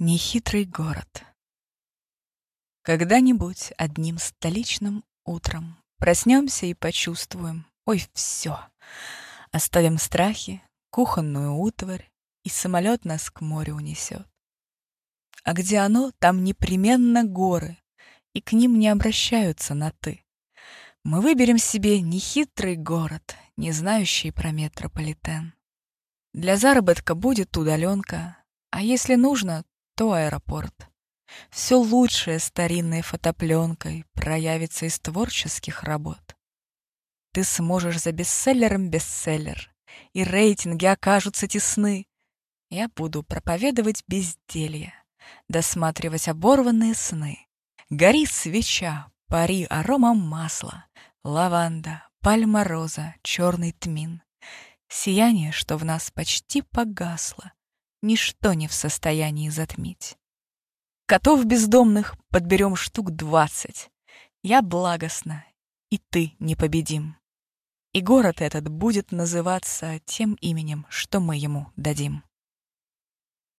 Нехитрый город. Когда-нибудь одним столичным утром Проснемся и почувствуем, ой, все. Оставим страхи, кухонную утварь, И самолет нас к морю унесет. А где оно, там непременно горы, И к ним не обращаются на «ты». Мы выберем себе нехитрый город, Не знающий про метрополитен. Для заработка будет удаленка, А если нужно, то аэропорт. Все лучшее старинной фотопленкой проявится из творческих работ. Ты сможешь за бестселлером бестселлер, и рейтинги окажутся тесны. Я буду проповедовать безделье, досматривать оборванные сны. Гори свеча, пари арома масла, лаванда, пальма роза, черный тмин. Сияние, что в нас почти погасло, ничто не в состоянии затмить. Котов бездомных подберем штук двадцать. Я благостна, и ты непобедим. И город этот будет называться тем именем, что мы ему дадим.